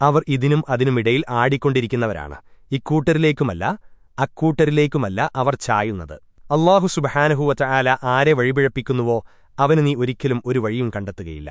അവർ ഇതിനും അതിനുമിടയിൽ ആടിക്കൊണ്ടിരിക്കുന്നവരാണ്. ഇക്കൂട്ടരിലേക്കുമല്ല അക്കൂട്ടരിലേക്കുമല്ല അവർ ചായുന്നത്. അള്ളാഹു സുബഹാനഹുവറ്റ ആല ആരെ വഴിപിഴപ്പിക്കുന്നുവോ അവന് നീ ഒരിക്കലും ഒരു വഴിയും കണ്ടെത്തുകയില്ല.